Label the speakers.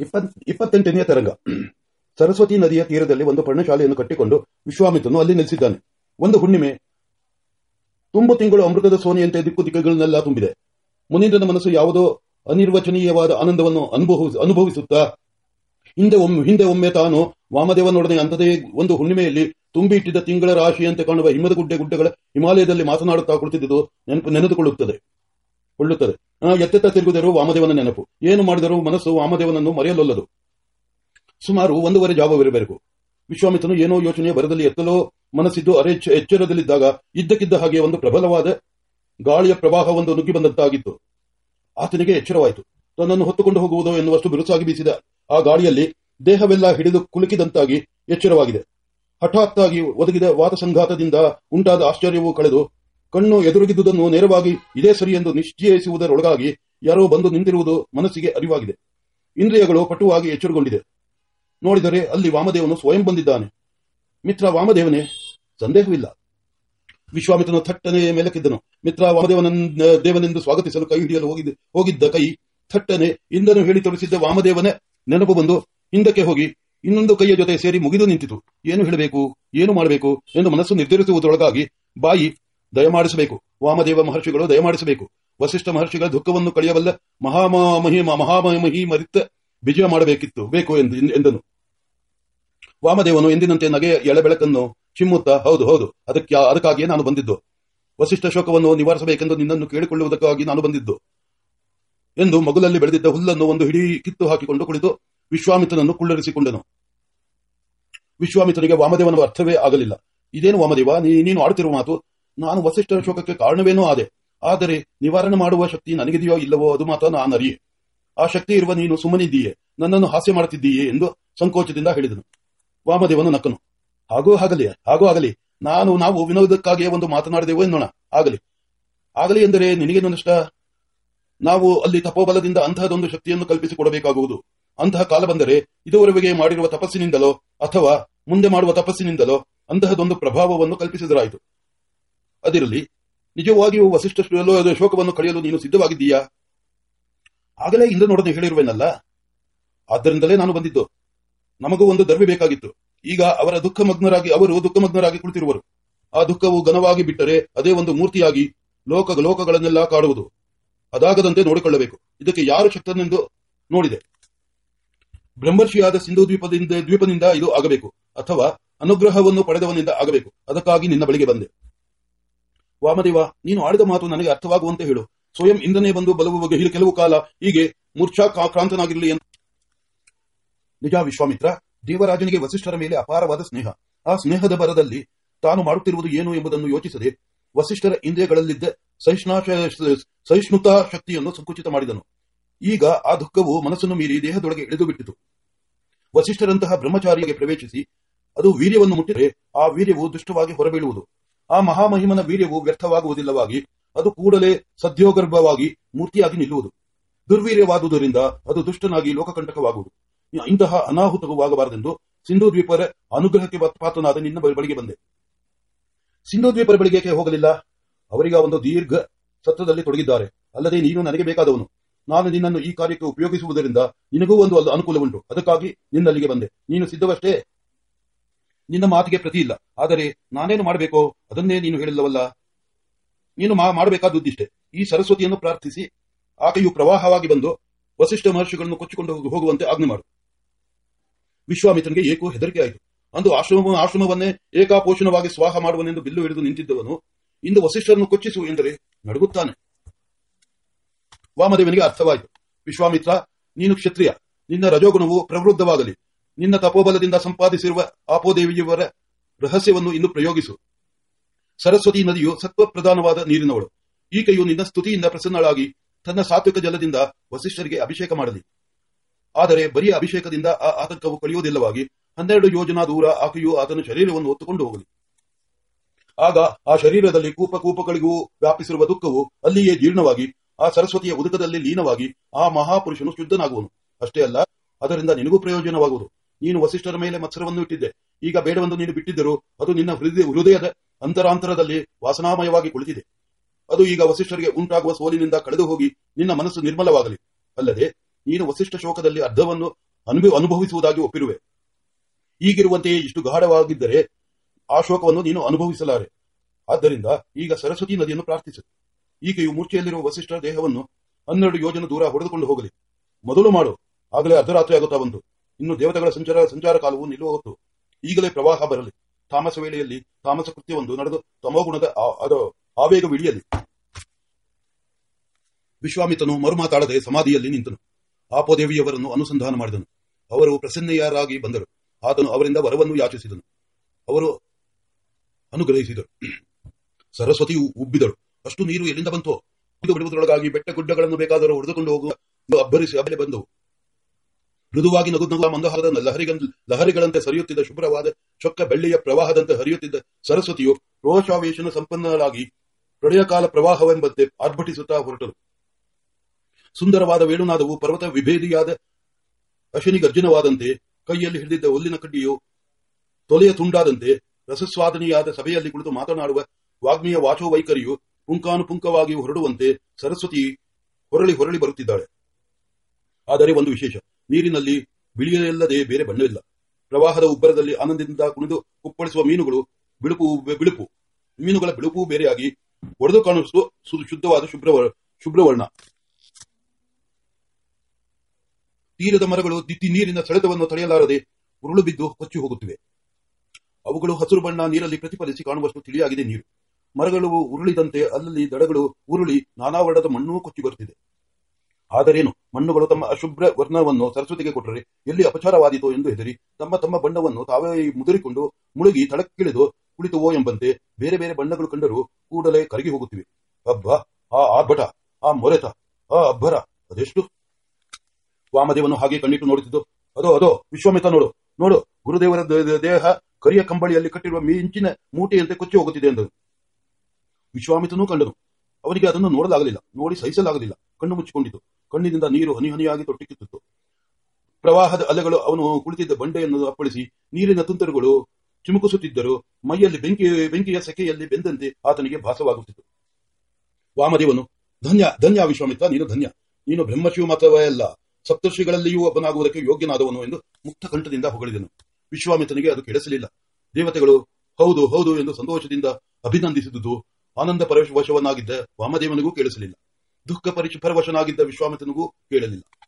Speaker 1: ಇಪ್ಪತ್, ಇಪ್ಪತ್ತೆಂಟನೆಯ ತರಂಗ. ಸರಸ್ವತಿ ನದಿಯ ತೀರದಲ್ಲಿ ಒಂದು ಪರ್ಣಶಾಲೆಯನ್ನು ಕಟ್ಟಿಕೊಂಡು ವಿಶ್ವಾಮಿತ್ರನು ಅಲ್ಲಿ ನೆಲೆಸಿದ್ದಾನೆ. ಒಂದು ಹುಣ್ಣಿಮೆ. ತುಂಬು ತಿಂಗಳು ಅಮೃತದ ಸೋನೆಯಂತೆ ದಿಕ್ಕು ದಿಕ್ಕುಗಳನ್ನೆಲ್ಲ ತುಂಬಿದೆ. ಮುನೀಂದ್ರನ ಮನಸ್ಸು ಯಾವುದೋ ಅನಿರ್ವಚನೀಯವಾದ ಆನಂದವನ್ನು ಅನುಭವಿಸ ಅನುಭವಿಸುತ್ತಾ, ಹಿಂದೆ ಒಮ್ಮೆ ಹಿಂದೆ ಒಮ್ಮೆ ತಾನು ವಾಮದೇವನೊಡನೆ ಅಂತದೇ ಒಂದು ಹುಣ್ಣಿಮೆಯಲ್ಲಿ ತುಂಬಿ ಇಟ್ಟಿದ್ದ ತಿಂಗಳ ರಾಶಿಯಂತೆ ಕಾಣುವ ಹಿಮದ ಗುಡ್ಡೆ ಗುಡ್ಡಗಳ ಹಿಮಾಲಯದಲ್ಲಿ ಮಾತನಾಡುತ್ತಾ ಕುಳಿತಿದ್ದುದು ನೆನಪು, ನೆನೆದುಕೊಳ್ಳುತ್ತದೆ, ಕೊಳ್ಳುತ್ತದೆ. ಎತ್ತೆತ್ತ ತಿರುಗಿದರು ವಾಮದೇವನ ನೆನಪು. ಏನು ಮಾಡಿದರೂ ಮನಸ್ಸು ವಾಮದೇವನನ್ನು ಮರೆಯಲೊಲ್ಲದು. ಸುಮಾರು ಒಂದೂವರೆ ಜಾವವಿರಬೇಕು. ವಿಶ್ವಾಮಿತ್ರನು ಏನೋ ಯೋಚನೆ ಬರದಲ್ಲಿ ಎತ್ತಲೋ ಮನಸ್ಸಿದ್ದು ಅರೆ ಎಚ್ಚ- ಎಚ್ಚರದಲ್ಲಿದ್ದಾಗ ಇದ್ದಕ್ಕಿದ್ದ ಹಾಗೆ ಒಂದು ಪ್ರಬಲವಾದ ಗಾಳಿಯ ಪ್ರವಾಹ ಒಂದು ನುಗ್ಗಿ ಬಂದಂತಾಗಿತ್ತು. ಆತನಿಗೆ ಎಚ್ಚರವಾಯಿತು. ತನ್ನನ್ನು ಹೊತ್ತುಕೊಂಡು ಹೋಗುವುದೋ ಎನ್ನುವಷ್ಟು ಬಿರುಸಾಗಿ ಬೀಸಿದ ಆ ಗಾಳಿಯಲ್ಲಿ ದೇಹವೆಲ್ಲ ಹಿಡಿದು ಕುಲುಕಿದಂತಾಗಿ ಎಚ್ಚರವಾಗಿದೆ. ಹಠಾತ್ತಾಗಿ ಒದಗಿದ ವಾತಸಂಘಾತದಿಂದ ಉಂಟಾದ ಆಶ್ಚರ್ಯವು ಕಳೆದು ಕಣ್ಣು ಎದುರುಗಿದ್ದುದನ್ನು ನೇರವಾಗಿ ಇದೇ ಸರಿ ಎಂದು ನಿಶ್ಚಯಿಸುವುದರೊಳಗಾಗಿ ಯಾರೋ ಬಂದು ನಿಂತಿರುವುದು ಮನಸ್ಸಿಗೆ ಅರಿವಾಗಿದೆ. ಇಂದ್ರಿಯಗಳು ಪಟುವಾಗಿ ಎಚ್ಚರಗೊಂಡಿದೆ. ನೋಡಿದರೆ ಅಲ್ಲಿ ವಾಮದೇವನು ಸ್ವಯಂ ಬಂದಿದ್ದಾನೆ. ಮಿತ್ರ ವಾಮದೇವನೇ, ಸಂದೇಹವಿಲ್ಲ. ವಿಶ್ವಾಮಿತ್ರನು ಥಟ್ಟನೆ ಮೇಲಕ್ಕಿದ್ದನು. ಮಿತ್ರ ವಾಮದೇವನ ದೇವನೆಂದು ಸ್ವಾಗತಿಸಲು ಕೈ ಹಿಡಿಯಲು ಹೋಗಿದ್ದ ಹೋಗಿದ್ದ ಕೈ ಥಟ್ಟನೆ. ಇಂದನು ಹೇಳಿ ತೋರಿಸಿದ್ದ ವಾಮದೇವನೇ, ನೆನಪು ಬಂದು ಹಿಂದಕ್ಕೆ ಹೋಗಿ, ಇನ್ನೊಂದು ಕೈಯ ಜೊತೆ ಸೇರಿ ಮುಗಿದು ನಿಂತಿತು. ಏನು ಹೇಳಬೇಕು, ಏನು ಮಾಡಬೇಕು ಎಂದು ಮನಸ್ಸು ನಿರ್ಧರಿಸುವುದರೊಳಗಾಗಿ ಬಾಯಿ ದಯಮಾಡಿಸಬೇಕು. ವಾಮದೇವ ಮಹರ್ಷಿಗಳು ದಯಮಾಡಿಸಬೇಕು. ವಸಿಷ್ಠ ಮಹರ್ಷಿಗಳ ದುಃಖವನ್ನು ಕಳೆಯಬಲ್ಲ ಮಹಾಮಹಿ ಮಹಾಮಹಿ ಮರಿತ ವಿಜಯ ಮಾಡಬೇಕಿತ್ತು. ಬೇಕು ಎಂದು ಎಂದನು. ವಾಮದೇವನು ಎಂದಿನಂತೆ ನಗೆ ಎಳೆಬೆಳಕನ್ನು ಚಿಮ್ಮುತ್ತಾ, ಹೌದು ಹೌದು, ಅದಕ್ಕೆ, ಅದಕ್ಕಾಗಿಯೇ ನಾನು ಬಂದಿದ್ದು. ವಸಿಷ್ಠ ಶೋಕವನ್ನು ನಿವಾರಿಸಬೇಕೆಂದು ನಿನ್ನನ್ನು ಕೇಳಿಕೊಳ್ಳುವುದಕ್ಕಾಗಿ ನಾನು ಬಂದಿದ್ದು. ಎಂದು ಮಗುಲಲ್ಲಿ ಬೆಳೆದಿದ್ದ ಹುಲ್ಲನ್ನು ಒಂದು ಹಿಡಿ ಕಿತ್ತು ಹಾಕಿಕೊಂಡು ಕುಳಿತು ವಿಶ್ವಾಮಿತ್ರನನ್ನು ಕುಳ್ಳರಿಸಿಕೊಂಡನು. ವಿಶ್ವಾಮಿತ್ರನಿಗೆ ವಾಮದೇವನ ಅರ್ಥವೇ ಆಗಲಿಲ್ಲ. ಇದೇನು ವಾಮದೇವ ನೀನು ಆಡುತ್ತಿರುವ ಮಾತು ನಾನು ವಸಿಷ್ಠರ ಶೋಕಕ್ಕೆ ಕಾರಣವೇನೋ ಆದೆ. ಆದರೆ ನಿವಾರಣೆ ಮಾಡುವ ಶಕ್ತಿ ನನಗಿದೆಯೋ ಇಲ್ಲವೋ ಅದು ಮಾತ್ರ ನಾನು ಅರಿಯೆ ಆ ಶಕ್ತಿ ಇರುವ ನೀನು ಸುಮ್ಮನಿದ್ದೀಯೇ. ನನ್ನನ್ನು ಹಾಸ್ಯ ಮಾಡುತ್ತಿದ್ದೀಯೆ ಎಂದು ಸಂಕೋಚದಿಂದ ಹೇಳಿದನು. ವಾಮದೇವನು ನಕ್ಕನು. ಹಾಗೂ ಆಗಲಿ ಹಾಗೂ ಆಗಲಿ. ನಾನು, ನಾವು ವಿನೋದಕ್ಕಾಗಿಯೇ ಒಂದು ಮಾತನಾಡಿದೆವು ಎನ್ನೋಣ. ಆಗಲಿ. ಆಗಲಿ ಎಂದರೆ ನಿನಗೆ ನಷ್ಟ ನಾವು ಅಲ್ಲಿ ತಪೋಬಲದಿಂದ ಅಂತಹದೊಂದು ಶಕ್ತಿಯನ್ನು ಕಲ್ಪಿಸಿಕೊಡಬೇಕಾಗುವುದು. ಅಂತಹ ಕಾಲ ಬಂದರೆ ಇದುವರೆಗೆ ಮಾಡಿರುವ ತಪಸ್ಸಿನಿಂದಲೋ ಅಥವಾ ಮುಂದೆ ಮಾಡುವ ತಪಸ್ಸಿನಿಂದಲೋ ಅಂತಹದೊಂದು ಪ್ರಭಾವವನ್ನು ಕಲ್ಪಿಸಿದರಾಯಿತು. ಅದಿರಲಿ, ನಿಜವಾಗಿಯೂ ವಸಿಷ್ಠ ಶೋಕವನ್ನು ಕಳೆಯಲು ನೀನು ಸಿದ್ಧವಾಗಿದ್ದೀಯಾ? ಆಗಲೇ ಇಂದ್ರನೊಡನೆ ಹೇಳಿರುವೆನಲ್ಲ? ಆದ್ದರಿಂದಲೇ ನಾನು ಬಂದಿದ್ದು. ನಮಗೂ ಒಂದು ದರ್ವಿ ಬೇಕಾಗಿತ್ತು. ಈಗ ಅವರ ದುಃಖಮಗ್ನರಾಗಿ, ಅವರು ದುಃಖಮಗ್ನರಾಗಿ ಕುಳಿತಿರುವರು. ಆ ದುಃಖವು ಘನವಾಗಿ ಬಿಟ್ಟರೆ ಅದೇ ಒಂದು ಮೂರ್ತಿಯಾಗಿ ಲೋಕ ಲೋಕಗಳನ್ನೆಲ್ಲ ಕಾಡುವುದು. ಅದಾಗದಂತೆ ನೋಡಿಕೊಳ್ಳಬೇಕು. ಇದಕ್ಕೆ ಯಾರು ಶಕ್ತನೆಂದು ನೋಡಿದೆ. ಬ್ರಹ್ಮರ್ಷಿಯಾದ ಸಿಂಧು ದ್ವೀಪದಿಂದ ದ್ವೀಪದಿಂದ ಇದು ಆಗಬೇಕು. ಅಥವಾ ಅನುಗ್ರಹವನ್ನು ಪಡೆದವನಿಂದ ಆಗಬೇಕು. ಅದಕ್ಕಾಗಿ ನಿನ್ನ ಬಳಿಗೆ ಬಂದೆ. ವಾಮದೇವ, ನೀನು ಆಡಿದ ಮಾತು ನನಗೆ ಅರ್ಥವಾಗುವಂತೆ ಹೇಳು. ಸ್ವಯಂ ಇಂದನೇ ಬಂದು ಬಲವು ಬಗ್ಗೆ ಕೆಲವು ಕಾಲ, ಹೀಗೆ ಮೂರ್ಛಾ ಕಾ- ಕ್ರಾಂತನಾಗಿರಲಿ ಎಂದು. ನಿಜ ವಿಶ್ವಾಮಿತ್ರ, ದೇವರಾಜನಿಗೆ ವಸಿಷ್ಠರ ಮೇಲೆ ಅಪಾರವಾದ ಸ್ನೇಹ. ಆ ಸ್ನೇಹದ ಬರದಲ್ಲಿ ತಾನು ಮಾಡುತ್ತಿರುವುದು ಏನು ಎಂಬುದನ್ನು ಯೋಚಿಸದೆ ವಸಿಷ್ಠರ ಇಂದ್ರಿಯಗಳಲ್ಲಿದ್ದ ಸಹಿಷ್ಣುತಾ ಶಕ್ತಿಯನ್ನು ಸಂಕುಚಿತ ಮಾಡಿದನು. ಈಗ ಆ ದುಃಖವು ಮನಸ್ಸನ್ನು ಮೀರಿ ದೇಹದೊಳಗೆ ಇಳಿದು ಬಿಟ್ಟಿತು ವಸಿಷ್ಠರಂತಹ ಬ್ರಹ್ಮಚಾರಿಗೆ ಪ್ರವೇಶಿಸಿ ಅದು ವೀರ್ಯವನ್ನು ಮುಟ್ಟಿದರೆ ಆ ವೀರ್ಯವು ದುಷ್ಟವಾಗಿ ಹೊರಬೀಳುವುದು. ಆ ಮಹಾಮಹಿಮನ ವೀರ್ಯವು ವ್ಯರ್ಥವಾಗುವುದಿಲ್ಲವಾಗಿ ಅದು ಕೂಡಲೇ ಸದ್ಯೋಗರ್ಭವಾಗಿ ಮೂರ್ತಿಯಾಗಿ ನಿಲ್ಲುವುದು. ದುರ್ವೀರ್ಯವಾದುದರಿಂದ ಅದು ದುಷ್ಟನಾಗಿ ಲೋಕಕಂಟಕವಾಗುವುದು. ಇಂತಹ ಅನಾಹುತವಾಗಬಾರದೆಂದು ಸಿಂಧು ದ್ವೀಪರ ಅನುಗ್ರಹಕ್ಕೆ ಪಾತ್ರನಾದ ನಿನ್ನ ಬಳಿಗೆ ಬಂದೆ. ಸಿಂಧು ದ್ವೀಪರ ಬಳಿಗೆ ಹೋಗಲಿಲ್ಲ? ಅವರಿಗೆ ಒಂದು ದೀರ್ಘ ಸತ್ರದಲ್ಲಿ ತೊಡಗಿದ್ದಾರೆ. ಅಲ್ಲದೆ ನೀನು ನನಗೆ ಬೇಕಾದವನು. ನಾನು ನಿನ್ನನ್ನು ಈ ಕಾರ್ಯಕ್ಕೆ ಉಪಯೋಗಿಸುವುದರಿಂದ ನಿನಗೂ ಒಂದು ಅನುಕೂಲ ಉಂಟು ಅದಕ್ಕಾಗಿ ನಿನ್ನಲ್ಲಿಗೆ ಬಂದೆ. ನೀನು ಸಿದ್ಧವಷ್ಟೇ? ನಿನ್ನ ಮಾತಿಗೆ ಪ್ರತಿ ಇಲ್ಲ. ಆದರೆ ನಾನೇನು ಮಾಡಬೇಕೋ ಅದನ್ನೇ ನೀನು ಹೇಳಿಲ್ಲವಲ್ಲ? ನೀನು ಮಾ- ಉದ್ದಿಷ್ಟೆ ಈ ಸರಸ್ವತಿಯನ್ನು ಪ್ರಾರ್ಥಿಸಿ ಆಕೆಯು ಪ್ರವಾಹವಾಗಿ ಬಂದು ವಸಿಷ್ಠ ಮಹರ್ಷಿಗಳನ್ನು ಕೊಚ್ಚಿಕೊಂಡು ಹೋಗುವಂತೆ ಆಜ್ಞೆ ಮಾಡು. ವಿಶ್ವಾಮಿತ್ರನಿಗೆ ಏಕೋ ಹೆದರಿಕೆ ಆಯಿತು. ಅಂದು ಆಶ್ರಮ ಆಶ್ರಮವನ್ನೇ ಏಕಾಪೋಷಣವಾಗಿ ಸ್ವಾಹ ಮಾಡುವನೆಂದು ಬಿಲ್ಲು ಹಿಡಿದು ನಿಂತಿದ್ದವನು ಇಂದು ವಸಿಷ್ಠರನ್ನು ಕೊಚ್ಚಿಸು ಎಂದರೆ ನಡುಗುತ್ತಾನೆ. ವಾಮದೇವನಿಗೆ ಅರ್ಥವಾಯಿತು. ವಿಶ್ವಾಮಿತ್ರ, ನೀನು ಕ್ಷತ್ರಿಯ. ನಿನ್ನ ರಜೋಗುಣವು ಪ್ರವೃದ್ಧವಾಗಲಿ ನಿನ್ನ ತಪೋಬಲದಿಂದ ಸಂಪಾದಿಸಿರುವ ಆಪೋದೇವಿಯವರ ರಹಸ್ಯವನ್ನು ಇನ್ನು ಪ್ರಯೋಗಿಸು. ಸರಸ್ವತಿ ನದಿಯು ಸತ್ವ ಪ್ರಧಾನವಾದ ನೀರಿನವಳು. ಈಕೆಯು ನಿನ್ನ ಸ್ತುತಿಯಿಂದ ಪ್ರಸನ್ನಳಾಗಿ ತನ್ನ ಸಾತ್ವಿಕ ಜಲದಿಂದ ವಸಿಷ್ಠರಿಗೆ ಅಭಿಷೇಕ ಮಾಡಲಿ. ಆದರೆ ಬರೀ ಅಭಿಷೇಕದಿಂದ ಆ ಆತಂಕವು ಕಳೆಯುವುದಿಲ್ಲವಾಗಿ ಹನ್ನೆರಡು ಯೋಜನಾ ದೂರ ಆಕೆಯು ಆತನ ಶರೀರವನ್ನು ಹೊತ್ತುಕೊಂಡು ಹೋಗಲಿ. ಆಗ ಆ ಶರೀರದಲ್ಲಿ ಕೂಪ ಕೂಪಗಳಿಗೂ ವ್ಯಾಪಿಸಿರುವ ದುಃಖವು ಅಲ್ಲಿಯೇ ಜೀರ್ಣವಾಗಿ, ಆ ಸರಸ್ವತಿಯ ಉದುಕದಲ್ಲಿ ಲೀನವಾಗಿ ಆ ಮಹಾಪುರುಷನು ಶುದ್ಧನಾಗುವನು. ಅಷ್ಟೇ ಅಲ್ಲ, ಅದರಿಂದ ನಿನಗೂ ಪ್ರಯೋಜನವಾಗುವುದು. ನೀನು ವಸಿಷ್ಠರ ಮೇಲೆ ಮತ್ಸರವನ್ನು ಇಟ್ಟಿದ್ದೆ. ಈಗ ಬೇಡವನ್ನು ನೀನು ಬಿಟ್ಟಿದ್ದರೂ ಅದು ನಿನ್ನ ಹೃದಯ ಹೃದಯದ ಅಂತರಾಂತರದಲ್ಲಿ ವಾಸನಾಮಯವಾಗಿ ಕುಳಿತಿದೆ. ಅದು ಈಗ ವಸಿಷ್ಠರಿಗೆ ಉಂಟಾಗುವ ಸೋಲಿನಿಂದ ಕಳೆದು ಹೋಗಿ ನಿನ್ನ ಮನಸ್ಸು ನಿರ್ಮಲವಾಗಲಿ. ಅಲ್ಲದೆ ನೀನು ವಸಿಷ್ಠ ಶೋಕದಲ್ಲಿ ಅರ್ಧವನ್ನು ಅನುಭವ ಅನುಭವಿಸುವುದಾಗಿ ಒಪ್ಪಿರುವೆ. ಈಗಿರುವಂತೆಯೇ ಇಷ್ಟು ಗಾಢವಾಗಿದ್ದರೆ ಆ ಶೋಕವನ್ನು ನೀನು ಅನುಭವಿಸಲಾರೆ. ಆದ್ದರಿಂದ ಈಗ ಸರಸ್ವತಿ ನದಿಯನ್ನು ಪ್ರಾರ್ಥಿಸು. ಈಕೆಯು ಮೂರ್ಛೆಯಲ್ಲಿರುವ ವಸಿಷ್ಠರ ದೇಹವನ್ನು ಹನ್ನೆರಡು ಯೋಜನೆ ದೂರ ಹೊಡೆದುಕೊಂಡು ಹೋಗಲಿ. ಮೊದಲು ಮಾಡು. ಆಗಲೇ ಅರ್ಧರಾತ್ರಿ ಆಗುತ್ತಾ ಬಂತು ಇನ್ನು ದೇವತೆಗಳ ಸಂಚಾರ ಸಂಚಾರ ಕಾಲವು ನಿಲ್ಲುವ ಈಗಲೇ ಪ್ರವಾಹ ಬರಲಿ. ತಾಮಸ ವೇಳೆಯಲ್ಲಿ ತಾಮಸ ಕೃತ್ಯವೊಂದು ನಡೆದು ತಮೋಗುಣದ ಅದು ಆವೇಗವಿಳಿಯಲಿ ವಿಶ್ವಾಮಿತನು ಮರುಮಾತಾಡದೆ ಸಮಾಧಿಯಲ್ಲಿ ನಿಂತನು. ಆಪೋದೇವಿಯವರನ್ನು ಅನುಸಂಧಾನ ಮಾಡಿದನು. ಅವರು ಪ್ರಸನ್ನೆಯರಾಗಿ ಬಂದರು. ಆತನು ಅವರಿಂದ ವರವನ್ನು ಯಾಚಿಸಿದನು. ಅವರು ಅನುಗ್ರಹಿಸಿದರು. ಸರಸ್ವತಿಯು ಉಬ್ಬಿದಳು. ಅಷ್ಟು ನೀರು ಎಲ್ಲಿಂದ ಬಂತು? ಬಿಡುವುದರೊಳಗಾಗಿ ಬೆಟ್ಟ ಗುಡ್ಡಗಳನ್ನು ಬೇಕಾದರೂ ಹೊಡೆದುಕೊಂಡು ಹೋಗುವ ಅಬ್ಬರಿಸಿ ಅಬಲೆ ಬಂದವು. ಮೃದುವಾಗಿ ನಗು ನಗುವ ಮಂದಹಾರದ ಲಹರಿಗಂ ಲಹರಿಗಳಂತೆ ಸರಿಯುತ್ತಿದ್ದ ಶುಭ್ರವಾದ ಚೊಕ್ಕ ಬೆಳ್ಳಿಯ ಪ್ರವಾಹದಂತೆ ಹರಿಯುತ್ತಿದ್ದ ಸರಸ್ವತಿಯು ರೋಷಾವೇಶನ ಸಂಪನ್ನರಾಗಿ ಪ್ರಳಯಕಾಲ ಪ್ರವಾಹವೆಂಬಂತೆ ಆರ್ಭಟಿಸುತ್ತಾ ಹೊರಟರು. ಸುಂದರವಾದ ವೇಣುನಾದವು ಪರ್ವತ ವಿಭೇದಿಯಾದ ಅಶನಿ ಗರ್ಜನವಾದಂತೆ ಕೈಯಲ್ಲಿ ಹಿಡಿದಿದ್ದ ಹುಲ್ಲಿನ ಕಡ್ಡಿಯು ತೊಲೆಯ ತುಂಡಾದಂತೆ ರಸಸ್ವಾದನೆಯಾದ ಸಭೆಯಲ್ಲಿ ಕುಳಿತು ಮಾತನಾಡುವ ವಾಗ್ಮಿಯ ವಾಚೋ ವೈಖರಿಯು ಪುಂಕಾನುಪುಂಕವಾಗಿ ಹೊರಡುವಂತೆ ಸರಸ್ವತಿ ಹೊರಳಿ ಹೊರಳಿ ಬರುತ್ತಿದ್ದಾಳೆ. ಆದರೆ ಒಂದು ವಿಶೇಷ. ನೀರಿನಲ್ಲಿ ಬಿಳಿಯಲ್ಲದೆ ಬೇರೆ ಬಣ್ಣವಿಲ್ಲ. ಪ್ರವಾಹದ ಉಬ್ಬರದಲ್ಲಿ ಆನಂದದಿಂದ ಕುಣಿದು ಕುಪ್ಪಳಿಸುವ ಮೀನುಗಳು ಬಿಳುಪು ಬಿಳುಪು. ಮೀನುಗಳ ಬಿಳುಪು ಬೇರೆಯಾಗಿ ಒಡೆದು ಕಾಣಿಸುವ ಶುದ್ಧವಾದ ಶುಭ್ರ ಶುಭ್ರವರ್ಣ. ತೀರದ ಮರಗಳು ದಿತ್ತಿ ನೀರಿನ ಸೆಳೆತವನ್ನು ತಡೆಯಲಾರದೆ ಉರುಳು ಬಿದ್ದು ಕೊಚ್ಚಿ ಹೋಗುತ್ತಿವೆ. ಅವುಗಳು ಹಸಿರು ಬಣ್ಣ ನೀರಲ್ಲಿ ಪ್ರತಿಫಲಿಸಿ ಕಾಣುವಷ್ಟು ತಿಳಿಯಾಗಿದೆ ನೀರು. ಮರಗಳು ಉರುಳಿದಂತೆ ಅಲ್ಲಲ್ಲಿ ದಡಗಳು ಉರುಳಿ ನಾನಾ ವರ್ಣದ ಮಣ್ಣು ಕೊಚ್ಚಿ ಬರುತ್ತಿದೆ. ಆದರೇನು? ಮಣ್ಣುಗಳು ತಮ್ಮ ಅಶುಭ್ರ ವರ್ಣವನ್ನು ಸರಸ್ವತಿಗೆ ಕೊಟ್ಟರೆ ಎಲ್ಲಿ ಅಪಚಾರವಾದೀತೋ ಎಂದು ಹೆದರಿ ತಮ್ಮ ತಮ್ಮ ಬಣ್ಣವನ್ನು ತಾವೇ ಮುದುರಿಕೊಂಡು ಮುಳುಗಿ ತಳಕ್ಕಿಳಿದು ಕುಳಿತುವೋ ಎಂಬಂತೆ ಬೇರೆ ಬೇರೆ ಬಣ್ಣಗಳು ಕಂಡರೂ ಕೂಡಲೇ ಕರಗಿ ಹೋಗುತ್ತಿವೆ. ಅಬ್ಬ, ಆ ಆರ್ಭಟ, ಆ ಮೊರೆತ, ಆ ಅಬ್ಬರ, ಅದೆಷ್ಟು? ವಾಮದೇವನು ಹಾಗೆ ಕಣ್ಣಿಟ್ಟು ನೋಡುತ್ತಿದ್ದು, ಅದೋ ಅದೋ ವಿಶ್ವಮಿತ ನೋಡು ನೋಡು, ಗುರುದೇವರ ದೇಹ ಕರಿಯ ಕಂಬಳಿಯಲ್ಲಿ ಕಟ್ಟಿರುವ ಮಿಂಚಿನ ಮೂಟೆಯಂತೆ ಕೊಚ್ಚಿ ಹೋಗುತ್ತಿದೆ ಎಂದರು ವಿಶ್ವಾಮಿತನೂ ಕಂಡನು. ಅವನಿಗೆ ಅದನ್ನು ನೋಡಲಾಗಲಿಲ್ಲ. ನೋಡಿ ಸಹಿಸಲಾಗಲಿಲ್ಲ. ಕಣ್ಣು ಮುಚ್ಚಿಕೊಂಡಿತು. ಕಣ್ಣಿನಿಂದ ನೀರು ಹನಿ ಹನಿಯಾಗಿ ತೊಟ್ಟಿಕ್ಕಿತ್ತು ಪ್ರವಾಹದ ಅಲೆಗಳು ಅವನು ಕುಳಿತಿದ್ದ ಬಂಡೆಯನ್ನು ಅಪ್ಪಳಿಸಿ, ನೀರಿನ ತುಂತರುಗಳು ಚಿಮುಕಿಸುತ್ತಿದ್ದರು ಮೈಯಲ್ಲಿ ಬೆಂಕಿ, ಬೆಂಕಿಯ ಸೆಕೆಯಲ್ಲಿ ಬೆಂದಂತೆ ಆತನಿಗೆ ಭಾಸವಾಗುತ್ತಿತ್ತು. ವಾಮದೇವನು, ಧನ್ಯ ಧನ್ಯ ವಿಶ್ವಾಮಿತ್ರ, ನೀನು ಧನ್ಯ. ನೀನು ಬ್ರಹ್ಮಶಿವ ಮಾತ್ರವೇ ಅಲ್ಲ, ಸಪ್ತರ್ಷಿಗಳಲ್ಲಿಯೂ ಒಬ್ಬನಾಗುವುದಕ್ಕೆ ಯೋಗ್ಯನಾದವನು ಎಂದು ಮುಕ್ತ ಕಂಠದಿಂದ ಹೊಗಳಿದನು. ವಿಶ್ವಾಮಿತ್ರನಿಗೆ ಅದು ಕೆಡಿಸಲಿಲ್ಲ. ದೇವತೆಗಳು, ಹೌದು ಹೌದು ಎಂದು ಸಂತೋಷದಿಂದ ಅಭಿನಂದಿಸಿದುದು ಆನಂದ ಪರವಶವನಾಗಿದ್ದ ವಾಮದೇವನಿಗೂ ಕೇಳಿಸಲಿಲ್ಲ. ದುಃಖ ಪರಿಚ ವಿಶ್ವಾಮಿತನಿಗೂ ಕೇಳಲಿಲ್ಲ.